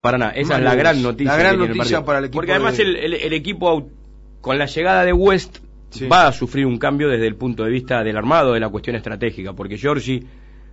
Para nada, esa es la gran noticia. La gran el noticia para el equipo Porque además de- el, el- el equipo, con la llegada de West, Sí. va a sufrir un cambio desde el punto de vista del armado, de la cuestión estratégica, porque Giorgi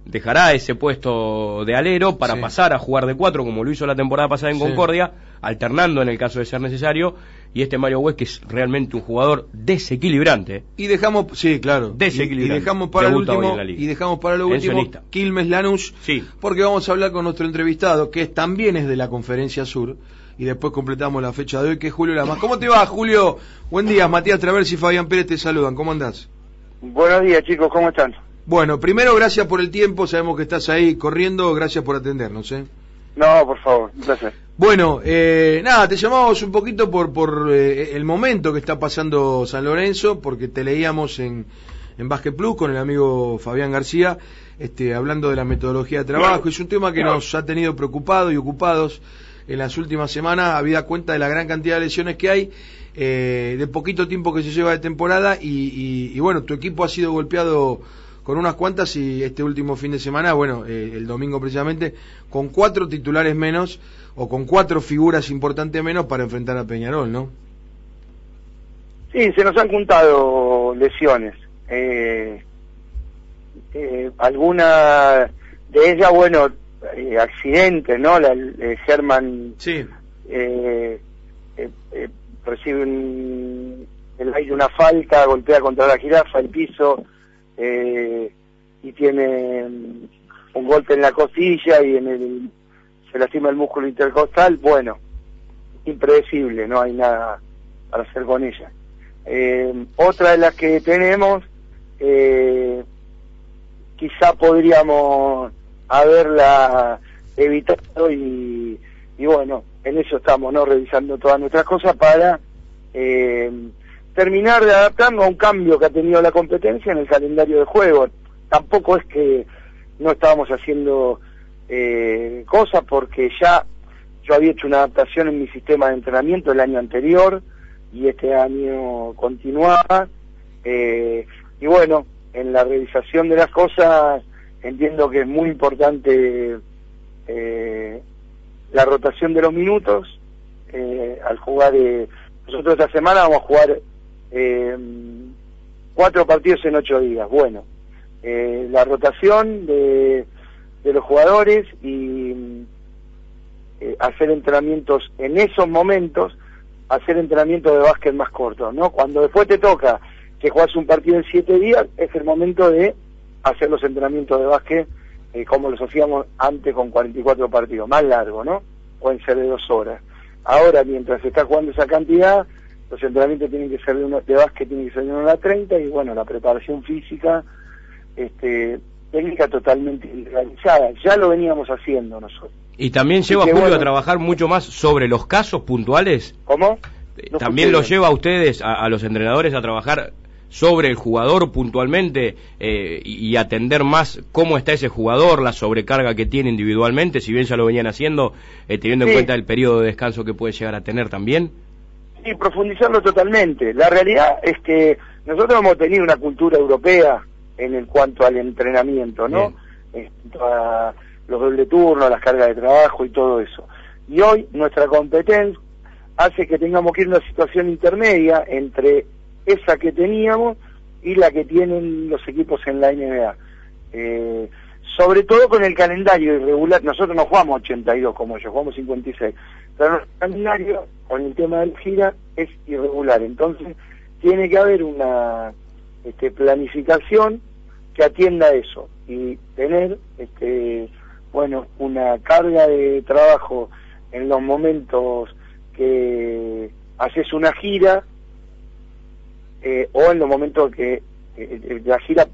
dejará ese puesto de alero para Sí. pasar a jugar de cuatro, como lo hizo la temporada pasada en Sí. Concordia, alternando en el caso de ser necesario, y este Mario West, que es realmente un jugador desequilibrante. Y dejamos, sí, claro. Y, y Desequilibrante. dejamos para el Debuta último, y dejamos para lo último. Quilmes Lanús, Sí. porque vamos a hablar con nuestro entrevistado, que es- también es de la Conferencia Sur, y después completamos la fecha de hoy, que es Julio Lamas. ¿Cómo te va, Julio? Buen día, Matías Travers y Fabián Pérez te saludan. ¿Cómo andás? Buenos días, chicos, ¿cómo están? Bueno, primero, gracias por el tiempo, sabemos que estás ahí corriendo, gracias por atendernos, ¿eh? No, por favor, placer. Bueno, eh, nada, te llamamos un poquito por, por eh, el momento que está pasando San Lorenzo, porque te leíamos en, en Basket Plus con el amigo Fabián García, este, hablando de la metodología de trabajo. Es un tema que nos ha tenido preocupados y ocupados en las últimas semanas, habida cuenta de la gran cantidad de lesiones que hay, eh, de poquito tiempo que se lleva de temporada, y, y- y bueno, tu equipo ha sido golpeado con unas cuantas y este último fin de semana, bueno, eh, el domingo precisamente, con cuatro titulares menos o con cuatro figuras importantes menos para enfrentar a Peñarol, ¿no? Sí, se nos han juntado lesiones. Eh, eh, algunas de ellas, bueno, eh, accidentes, ¿no? La, eh, Germán Sí, eh, recibe un, el aire una falta, golpea contra la jirafa, el piso, eh, y tiene un golpe en la costilla y en el se lastima el músculo intercostal, bueno, impredecible, no hay nada para hacer con ella. Eh, otra de las que tenemos, eh, quizá podríamos haberla evitado y, y bueno, en eso estamos, ¿no? Revisando todas nuestras cosas para eh, terminar de adaptarnos a un cambio que ha tenido la competencia en el calendario de juego. Tampoco es que no estábamos haciendo eh, cosas porque ya yo había hecho una adaptación en mi sistema de entrenamiento el año anterior y este año continuaba. Eh, y bueno, en la revisación de las cosas entiendo que es muy importante eh, la rotación de los minutos eh, al jugar. eh, nosotros esta semana vamos a jugar eh, cuatro partidos en ocho días. Bueno, eh, la rotación de, de los jugadores y eh, hacer entrenamientos en esos momentos, hacer entrenamientos de básquet más cortos, ¿no? Cuando después te toca que juegas un partido en siete días, es el momento de hacer los entrenamientos de básquet eh, como los hacíamos antes con 44 partidos, más largo, ¿no? Pueden ser de dos horas. Ahora, mientras se está jugando esa cantidad, los entrenamientos tienen que ser de, uno, de básquet tienen que ser de 1 a 30 y bueno, la preparación física, este, técnica totalmente individualizada. Ya lo veníamos haciendo nosotros. Y también lleva a que Julio bueno. a trabajar mucho más sobre los casos puntuales. ¿Cómo? Eh, No también escuché lo bien. lleva a ustedes, a, a los entrenadores, a trabajar sobre el jugador puntualmente eh, y, y atender más cómo está ese jugador, la sobrecarga que tiene individualmente, si bien ya lo venían haciendo, eh, teniendo en cuenta el periodo de descanso que puede llegar a tener también. Sí, profundizarlo totalmente. La realidad es que nosotros hemos tenido una cultura europea en el cuanto al entrenamiento, ¿no? En cuanto a los doble turnos, las cargas de trabajo y todo eso. Y hoy nuestra competencia hace que tengamos que ir a una situación intermedia entre esa que teníamos y la que tienen los equipos en la NBA. Eh, sobre todo con el calendario irregular, nosotros no jugamos 82 como ellos, jugamos 56, pero nuestro calendario con el tema del gira es irregular, entonces tiene que haber una este, planificación que atienda eso y tener este, bueno una carga de trabajo en los momentos que haces una gira eh, o en los momentos que eh, eh, la gira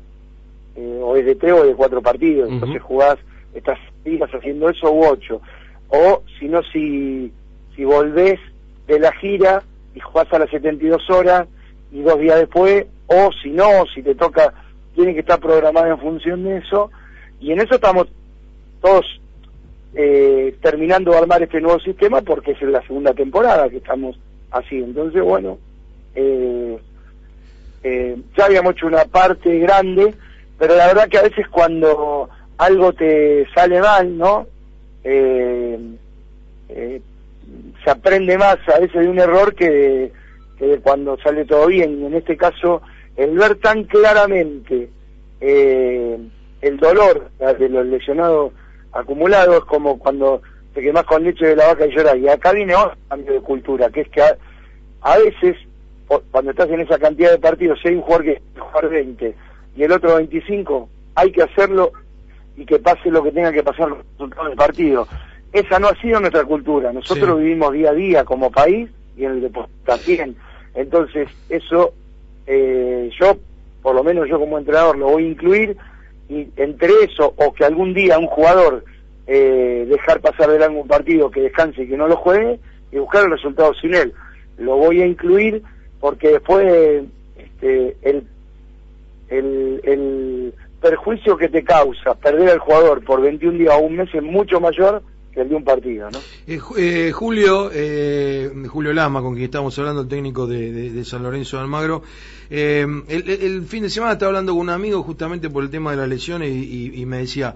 eh, o es de tres o de cuatro partidos, entonces jugás, estás días haciendo eso u ocho, o si no, si, volvés de la gira y jugás a las 72 horas y dos días después, o si no, si te toca, tiene que estar programado en función de eso, y en eso estamos todos eh, terminando de armar este nuevo sistema porque es la segunda temporada que estamos así, entonces bueno, eh, eh, ya habíamos hecho una parte grande, pero la verdad que a veces cuando algo te sale mal, ¿no? Eh, eh, se aprende más a veces de un error que de, cuando sale todo bien. En este caso, el ver tan claramente eh, el dolor de los lesionados acumulados es como cuando te quemas con leche de la vaca y lloras. Y acá viene otro cambio de cultura, que es que a, veces, cuando estás en esa cantidad de partidos, hay un jugador que jugar 20 y el otro 25, hay que hacerlo y que pase lo que tenga que pasar los resultados del partido. Esa no ha sido nuestra cultura. Nosotros vivimos día a día como país y en el deporte también. Entonces, eso, eh, yo, por lo menos yo como entrenador, lo voy a incluir y entre eso o que algún día un jugador eh, dejar pasar de largo un partido que descanse y que no lo juegue y buscar el resultado sin él. Lo voy a incluir porque después este, el, el, el perjuicio que te causa perder al jugador por 21 días o un mes es mucho mayor que el de un partido, ¿no? Eh, eh, Julio, eh, Julio Lama, con quien estamos hablando, el técnico de, San Lorenzo de Almagro, el, fin de semana estaba hablando con un amigo justamente por el tema de las lesiones y, me decía,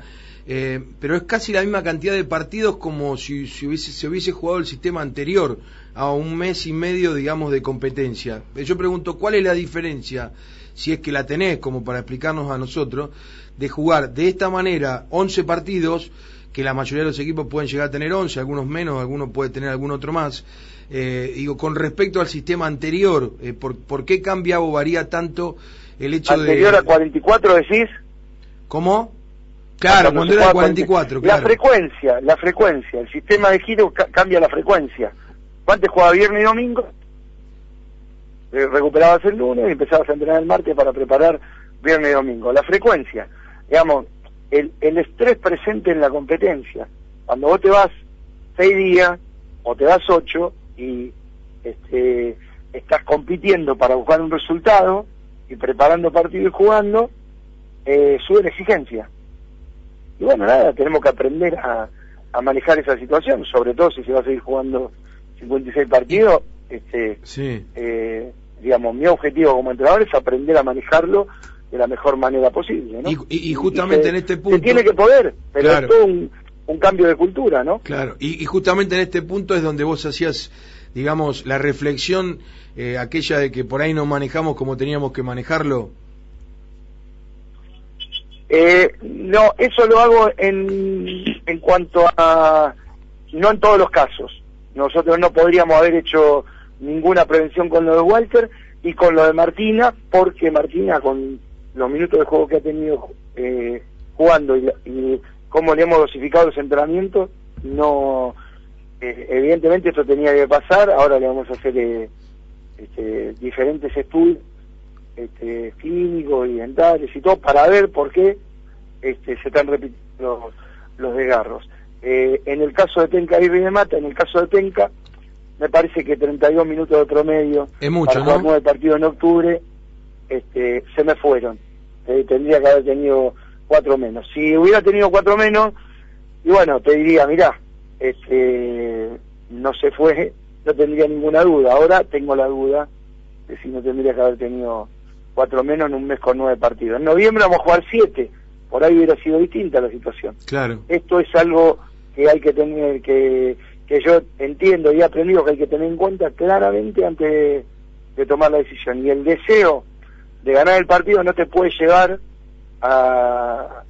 pero es casi la misma cantidad de partidos como si, hubiese, se hubiese jugado el sistema anterior a un mes y medio, digamos, de competencia. Yo pregunto, ¿cuál es la diferencia, si es que la tenés, como para explicarnos a nosotros, de jugar de esta manera 11 partidos? que la mayoría de los equipos pueden llegar a tener 11, algunos menos, algunos puede tener algún otro más. Eh, digo, con respecto al sistema anterior, eh, ¿por, qué cambia o varía tanto el hecho de... ¿Anterior a 44 decís? ¿Cómo? Claro, cuando, era 44, La frecuencia, la frecuencia, el sistema de giro cambia la frecuencia. Antes jugaba viernes y domingo, recuperabas el lunes y empezabas a entrenar el martes para preparar viernes y domingo. La frecuencia, digamos, el, el estrés presente en la competencia. Cuando vos te vas seis días o te vas ocho y este, estás compitiendo para buscar un resultado y preparando partido y jugando, eh, sube la exigencia. Y bueno, nada, tenemos que aprender a, a manejar esa situación, sobre todo si se va a seguir jugando 56 partidos. Este, eh, digamos, mi objetivo como entrenador es aprender a manejarlo de la mejor manera posible. ¿no? Y, justamente en este punto... Se tiene que poder, pero es todo un, cambio de cultura, ¿no? Claro, y, justamente en este punto es donde vos hacías, digamos, la reflexión eh, aquella de que por ahí no manejamos como teníamos que manejarlo. Eh, no, eso lo hago en, en cuanto a... no en todos los casos. Nosotros no podríamos haber hecho ninguna prevención con lo de Walter y con lo de Martina, porque Martina con los minutos de juego que ha tenido eh, jugando y, y, cómo le hemos dosificado los entrenamientos, no, eh, evidentemente esto tenía que pasar, ahora le vamos a hacer eh, este, diferentes estudios este, clínicos y dentales y todo para ver por qué este, se están repitiendo los, los desgarros. en el caso de Tenca y Mata, en el caso de Tenca, me parece que 32 minutos de promedio es mucho, para jugar partido en octubre este, se me fueron tendría que haber tenido cuatro menos. Si hubiera tenido cuatro menos, y bueno, te diría, mira, este, no se fue, no tendría ninguna duda. Ahora tengo la duda de si no tendría que haber tenido cuatro menos en un mes con nueve partidos. En noviembre vamos a jugar siete, por ahí hubiera sido distinta la situación. Claro. Esto es algo que hay que tener, que, que yo entiendo y he aprendido que hay que tener en cuenta claramente antes de tomar la decisión. Y el deseo de ganar el partido no te puede llevar a,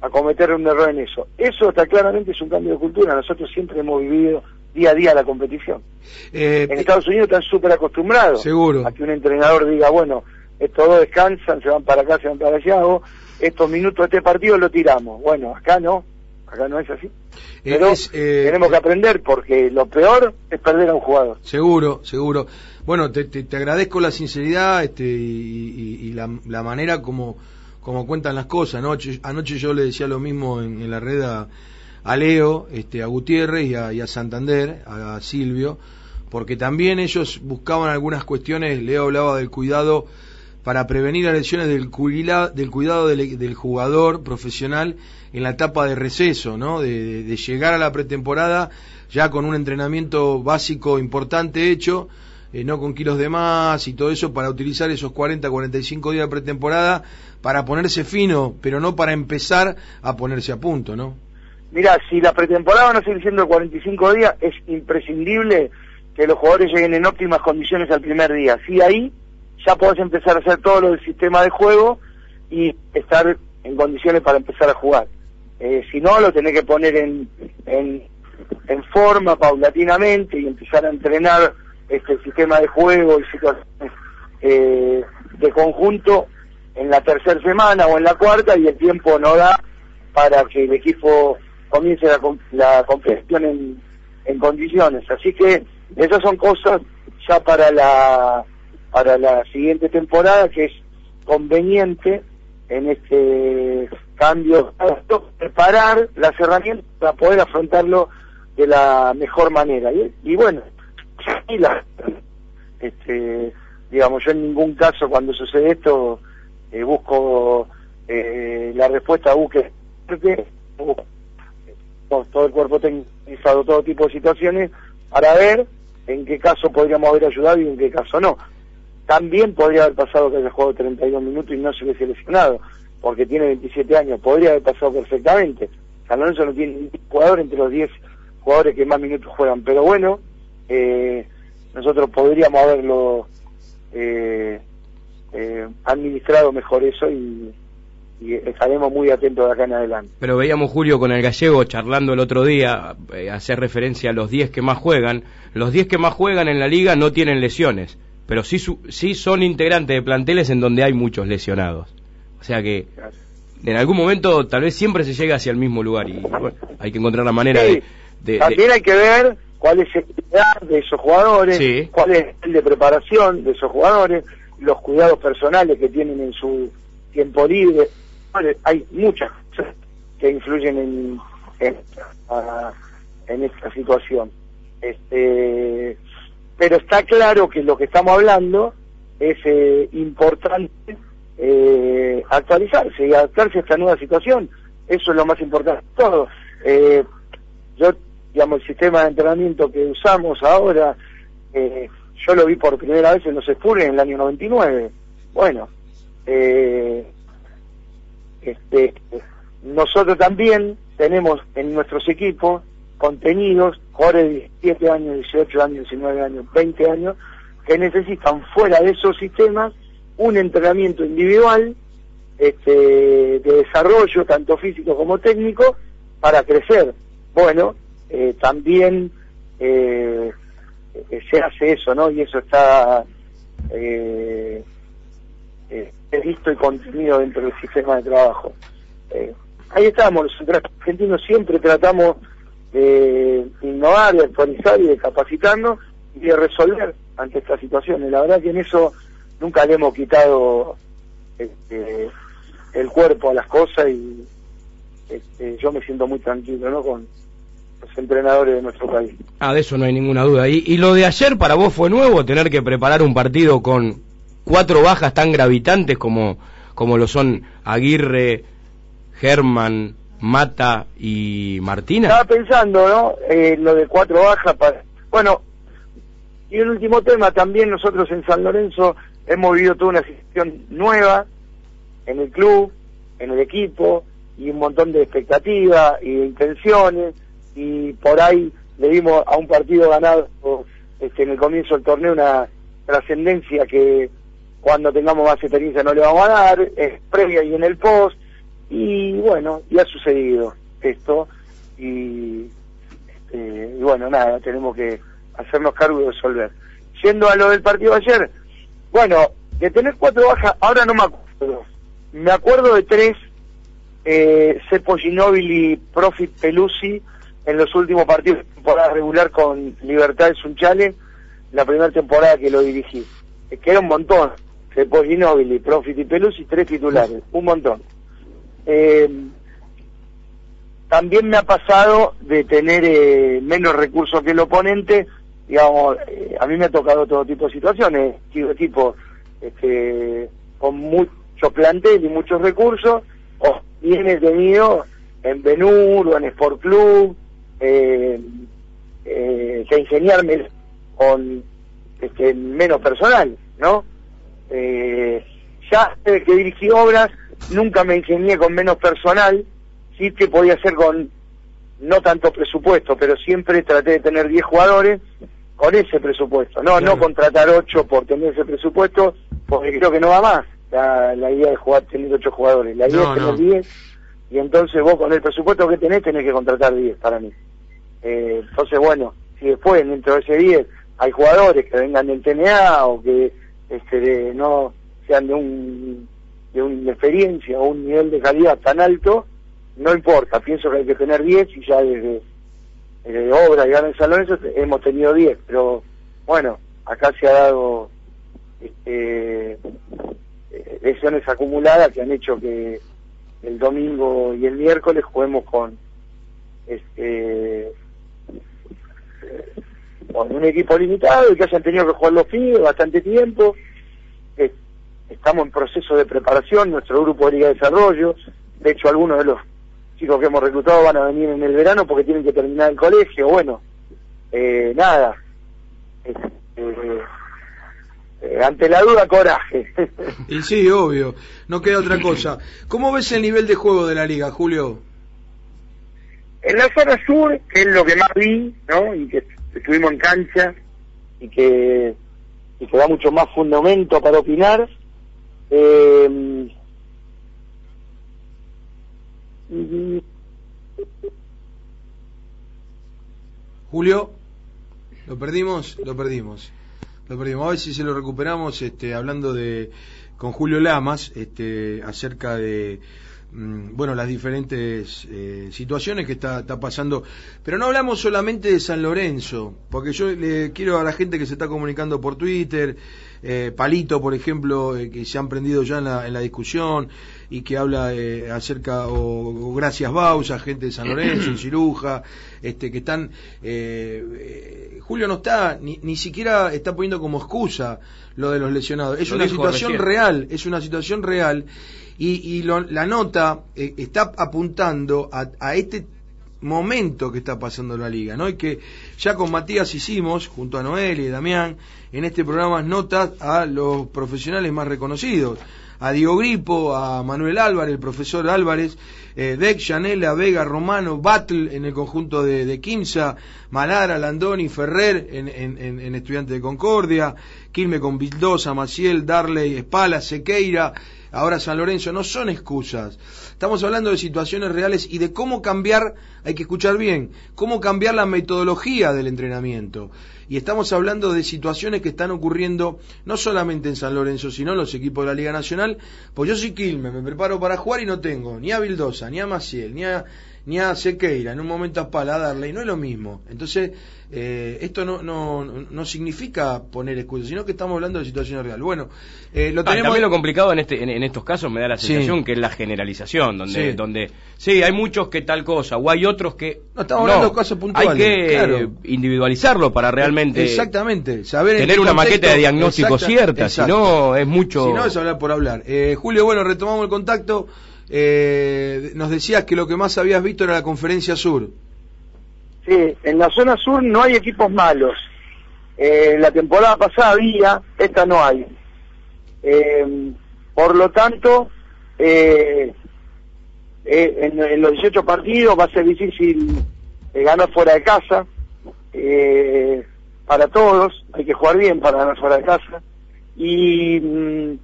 a cometer un error en eso. Eso está claramente es un cambio de cultura. Nosotros siempre hemos vivido día a día la competición. Eh, en Estados Unidos están súper acostumbrados seguro. a que un entrenador diga, bueno, estos dos descansan, se van para acá, se van para allá, o estos minutos de este partido lo tiramos. Bueno, acá no, acá no es así. Pero eh, tenemos que aprender porque lo peor es perder a un jugador. Seguro, seguro. Bueno, te, te, agradezco la sinceridad este, y, la, la, manera como, como cuentan las cosas. Anoche, anoche yo le decía lo mismo en, la red a, Leo, este, a Gutiérrez y a, y a Santander, a, Silvio, porque también ellos buscaban algunas cuestiones. Leo hablaba del cuidado para prevenir las lesiones del, cuidado del, jugador profesional en la etapa de receso, ¿no? De, de, llegar a la pretemporada ya con un entrenamiento básico importante hecho eh, no con kilos de más y todo eso para utilizar esos 40, 45 días de pretemporada para ponerse fino, pero no para empezar a ponerse a punto, ¿no? Mira, si la pretemporada a seguir siendo 45 días, es imprescindible que los jugadores lleguen en óptimas condiciones al primer día. Si ahí ya podés empezar a hacer todo lo del sistema de juego y estar en condiciones para empezar a jugar. Eh, si no, lo tenés que poner en, en, forma paulatinamente y empezar a entrenar este sistema de juego y situaciones eh, de conjunto en la tercera semana o en la cuarta y el tiempo no da para que el equipo comience la, la competición en, en condiciones. Así que esas son cosas ya para la para la siguiente temporada que es conveniente en este cambio preparar las herramientas para poder afrontarlo de la mejor manera y, y bueno y la, este digamos yo en ningún caso cuando sucede esto eh, busco eh, la respuesta busque todo el cuerpo técnico todo tipo de situaciones para ver en qué caso podríamos haber ayudado y en qué caso no. También podría haber pasado que haya jugado 32 minutos y no se hubiese lesionado, porque tiene 27 años, podría haber pasado perfectamente. San Lorenzo no tiene ningún jugador entre los 10 jugadores que más minutos juegan, pero bueno, eh, nosotros podríamos haberlo eh, eh, administrado mejor eso y, y estaremos muy atentos de acá en adelante. Pero veíamos Julio con el gallego charlando el otro día, eh, hacer referencia a los 10 que más juegan. Los 10 que más juegan en la liga no tienen lesiones, pero sí, sí son integrantes de planteles en donde hay muchos lesionados. O sea que en algún momento tal vez siempre se llega hacia el mismo lugar y hay que encontrar la manera de, También hay que ver cuál es la edad de esos jugadores, cuál es el de preparación de esos jugadores, los cuidados personales que tienen en su tiempo libre, hay muchas cosas que influyen en, en, esta situación. Este, pero está claro que lo que estamos hablando es eh, importante eh, actualizarse y adaptarse a esta nueva situación. Eso es lo más importante de todo. Eh, yo, digamos, el sistema de entrenamiento que usamos ahora, yo lo vi por primera vez en los Spurs en el año 99. Bueno, eh, este, nosotros también tenemos en nuestros equipos contenidos, jugadores de 17 años, 18 años, 19 años, 20 años, que necesitan fuera de esos sistemas un entrenamiento individual este, de desarrollo, tanto físico como técnico, para crecer. Bueno, eh, también eh, se hace eso, ¿no? Y eso está eh, eh, visto y contenido dentro del sistema de trabajo. Eh, ahí estamos, los argentinos siempre tratamos de innovar, de actualizar y de capacitarnos y de resolver ante estas situaciones. La verdad que en eso nunca le hemos quitado este, el cuerpo a las cosas y este, yo me siento muy tranquilo ¿no? con los entrenadores de nuestro país. Ah, de eso no hay ninguna duda. ¿Y, y lo de ayer para vos fue nuevo, tener que preparar un partido con cuatro bajas tan gravitantes como, como lo son Aguirre, Germán, Mata y Martina? Estaba pensando, ¿no? Eh, lo de cuatro bajas. Para... Bueno, y el último tema, también nosotros en San Lorenzo hemos vivido toda una situación nueva en el club, en el equipo, y un montón de expectativas y de intenciones, y por ahí le dimos a un partido ganado este, en el comienzo del torneo una trascendencia que cuando tengamos más experiencia no le vamos a dar, es previa y en el post, y bueno, y ha sucedido esto, y, este, y bueno, nada, tenemos que hacernos cargo de resolver. Yendo a lo del partido ayer, bueno, de tener cuatro bajas, ahora no me acuerdo, me acuerdo de tres, eh, Cepo Ginóbili y Profit Pelusi en los últimos partidos de temporada regular con Libertad de Sunchale, la primera temporada que lo dirigí, que era un montón, Ginóbili, Profit y Pelusi, tres titulares, un montón. Eh, también me ha pasado de tener eh, menos recursos que el oponente, digamos, eh, a mí me ha tocado todo tipo de situaciones, tipo este, con mucho plantel y muchos recursos, o bien he tenido en Benur o en Sport Club, que ingeniarme con este, menos personal, ¿no? Eh, ya que dirigí obras, nunca me ingenié con menos personal, sí que podía ser con no tanto presupuesto, pero siempre traté de tener 10 jugadores con ese presupuesto, no no contratar 8 por tener ese presupuesto, porque creo que no va más la, la idea de jugar tener 8 jugadores, la idea es tener 10 y entonces vos con el presupuesto que tenés tenés que contratar 10 para mí. Eh, entonces bueno, si después dentro de ese 10 hay jugadores que vengan del TNA o que este no sean de un de una experiencia o un nivel de calidad tan alto, no importa, pienso que hay que tener 10 y ya desde, obra y en San hemos tenido 10, pero bueno, acá se ha dado este, lesiones acumuladas que han hecho que el domingo y el miércoles juguemos con este con un equipo limitado y que hayan tenido que jugar los fines bastante tiempo. Estamos en proceso de preparación, nuestro grupo de Liga de Desarrollo. De hecho, algunos de los chicos que hemos reclutado van a venir en el verano porque tienen que terminar el colegio. Bueno, eh, nada. Eh, eh, ante la duda, coraje. y sí, obvio. No queda otra cosa. ¿Cómo ves el nivel de juego de la liga, Julio? En la zona sur, que es lo que más vi, ¿no? Y que estuvimos en cancha y que, y que da mucho más fundamento para opinar. Eh, Julio, lo perdimos, lo perdimos, lo perdimos. A ver si se lo recuperamos, este, hablando de con Julio Lamas, este, acerca de Mm, bueno, las diferentes eh, situaciones que está, pasando. Pero no hablamos solamente de San Lorenzo, porque yo le quiero a la gente que se está comunicando por Twitter, eh, Palito, por ejemplo, eh, que se han prendido ya en la, en la discusión y que habla acerca, o, Gracias Bausa, gente de San Lorenzo, Ciruja, este, que están... Julio no está, ni, ni siquiera está poniendo como excusa lo de los lesionados. Es una situación real, es una situación real y, la nota eh, está apuntando a, este momento que está pasando la liga, ¿no? Y que ya con Matías hicimos, junto a Noel y Damián, en este programa notas a los profesionales más reconocidos, a Diego Gripo, a Manuel Álvarez, el profesor Álvarez, eh, Deck, Chanela, Vega, Romano, Battle en el conjunto de, de Malara, Landoni, Ferrer en, en, en, Estudiante de Concordia, Quilme con Vildosa, Maciel, Darley, Espala, Sequeira, ahora San Lorenzo, no son excusas. Estamos hablando de situaciones reales y de cómo cambiar, hay que escuchar bien, cómo cambiar la metodología del entrenamiento. Y estamos hablando de situaciones que están ocurriendo no solamente en San Lorenzo, sino en los equipos de la Liga Nacional. Pues yo soy Quilme, me preparo para jugar y no tengo ni a Vildosa, ni a Maciel, ni a ni a Sequeira en un momento a Pala darle, y no es lo mismo. Entonces, eh, esto no, no, no significa poner excusas, sino que estamos hablando de situaciones reales. Bueno, eh, lo ah, tenemos... también lo complicado en, este, en, estos casos me da la sensación que es la generalización, donde, sí. donde sí, hay muchos que tal cosa, o hay otros que... No, estamos hablando de casos puntuales. Hay que individualizarlo para realmente... Exactamente, saber... Tener una maqueta de diagnóstico cierta, si no es mucho... Si no es hablar por hablar. Eh, Julio, bueno, retomamos el contacto eh, nos decías que lo que más habías visto era la conferencia sur. Sí, en la zona sur no hay equipos malos. Eh, la temporada pasada había, esta no hay. Eh, por lo tanto, eh, eh, en, los 18 partidos va a ser difícil ganar fuera de casa. Para todos, hay que jugar bien para ganar fuera de casa. Y mm,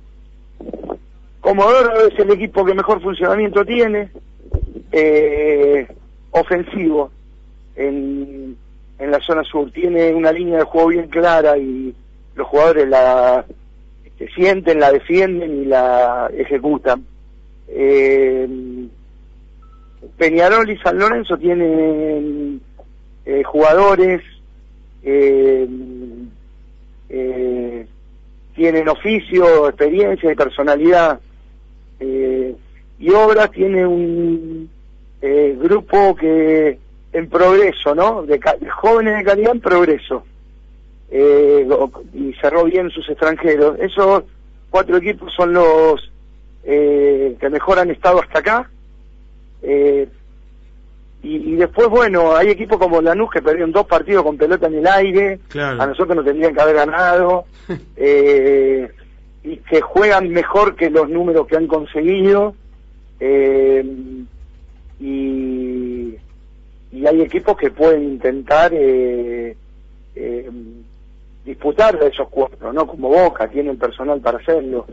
Comodoro es el equipo que mejor funcionamiento tiene, eh, ofensivo en, en la zona sur. Tiene una línea de juego bien clara y los jugadores la este, sienten, la defienden y la ejecutan. Eh, Peñarol y San Lorenzo tienen eh, jugadores, eh, eh, tienen oficio, experiencia y personalidad eh, y Obras tiene un eh, grupo que en progreso, ¿no? De, jóvenes de calidad en progreso. Y cerró bien sus extranjeros. Esos cuatro equipos son los que mejor han estado hasta acá. Y, después, bueno, hay equipos como Lanús que perdieron dos partidos con pelota en el aire. A nosotros nos tendrían que haber ganado. eh, y que juegan mejor que los números que han conseguido eh, y, y hay equipos que pueden intentar eh, eh, disputar de esos cuatro, ¿no? Como Boca, tienen personal para hacerlo.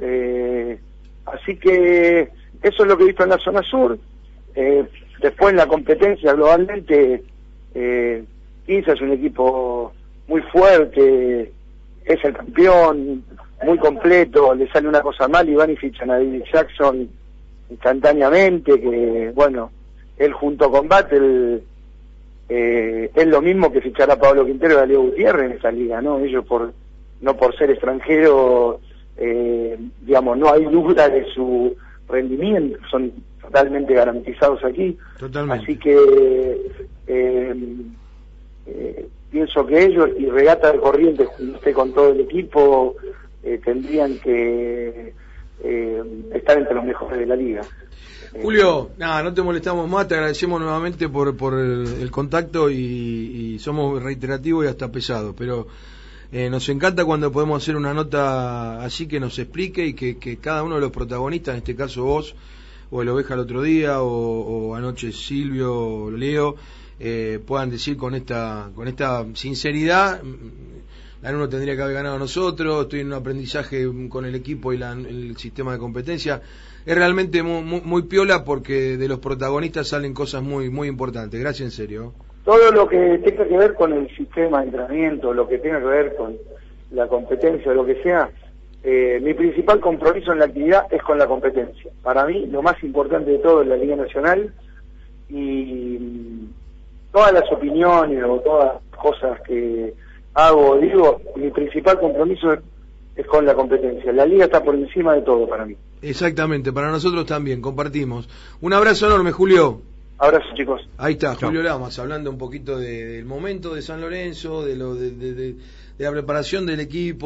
Eh, así que eso es lo que he visto en la zona sur. Eh, después en la competencia globalmente, eh, es un equipo muy fuerte, es el campeón, muy completo, le sale una cosa mal y van y fichan a David Jackson instantáneamente, que bueno, él junto con eh, es lo mismo que fichar a Pablo Quintero y a Leo Gutiérrez en esa liga, ¿no? Ellos por no por ser extranjeros, eh, digamos, no hay duda de su rendimiento, son totalmente garantizados aquí. Totalmente. Así que eh, eh, pienso que ellos y Regata de Corrientes, junto con todo el equipo, eh, tendrían que estar entre los mejores de la liga. Julio, nada, no te molestamos más, te agradecemos nuevamente por, por el, el contacto y, y, somos reiterativos y hasta pesados, pero eh, nos encanta cuando podemos hacer una nota así que nos explique y que, que, cada uno de los protagonistas, en este caso vos, o el Oveja el otro día, o, o anoche Silvio, o Leo, eh, puedan decir con esta, con esta sinceridad, la uno tendría que haber ganado nosotros, estoy en un aprendizaje con el equipo y la, el sistema de competencia. Es realmente muy, muy, muy, piola porque de los protagonistas salen cosas muy, muy importantes. Gracias en serio. Todo lo que tenga que ver con el sistema de entrenamiento, lo que tenga que ver con la competencia, lo que sea, eh, mi principal compromiso en la actividad es con la competencia. Para mí, lo más importante de todo es la Liga Nacional y todas las opiniones o todas las cosas que hago, digo, mi principal compromiso es con la competencia. La liga está por encima de todo para mí. Exactamente, para nosotros también, compartimos. Un abrazo enorme, Julio. Abrazo, chicos. Ahí está, Chao. Julio Lamas, hablando un poquito de, del momento de San Lorenzo, de, lo, de, de, de la preparación del equipo.